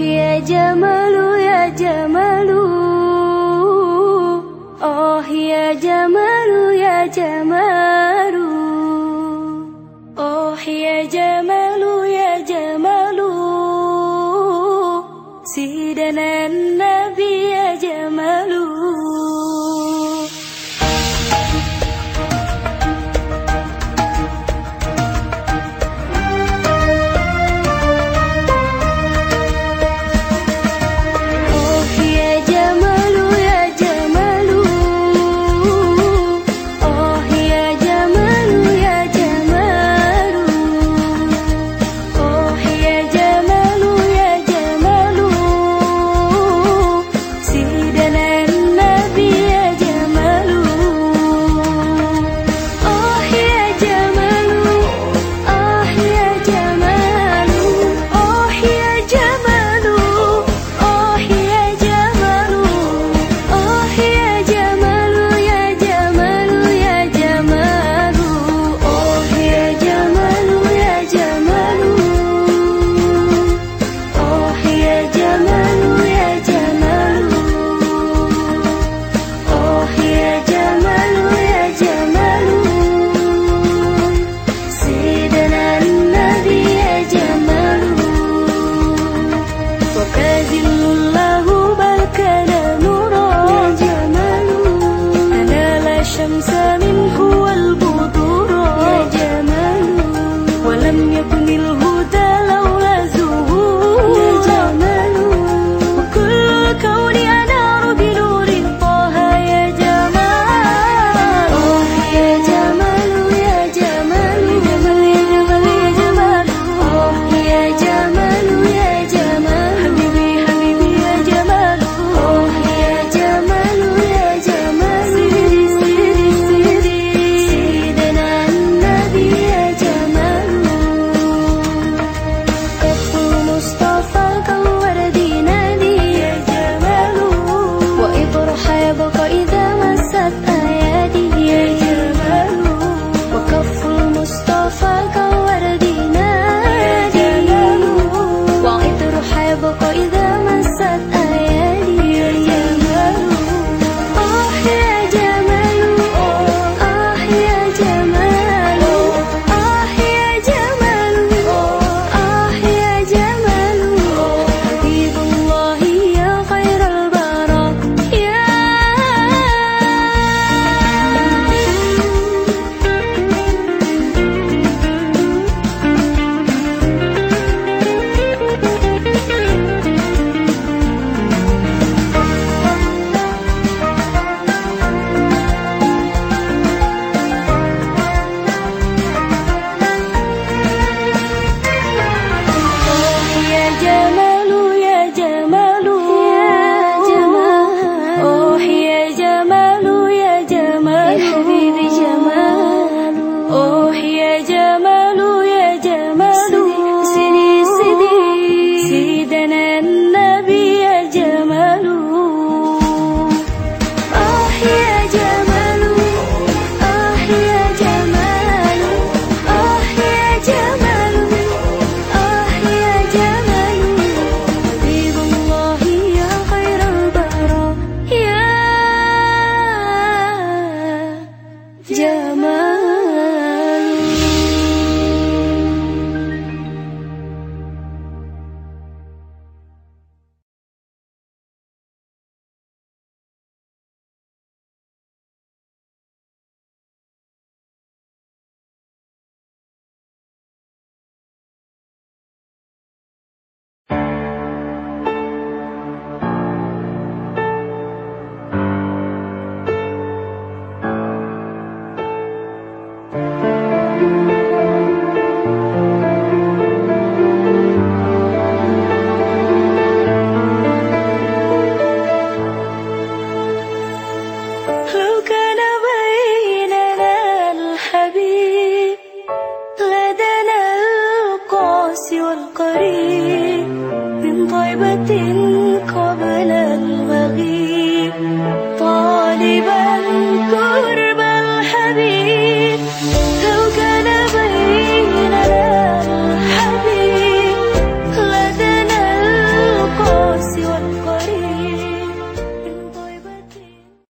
Ya jamalu ya jamalu. Oh ya Jamalu ya Jamalu. Oh ya Jamalu ya Jamalu. Sidanan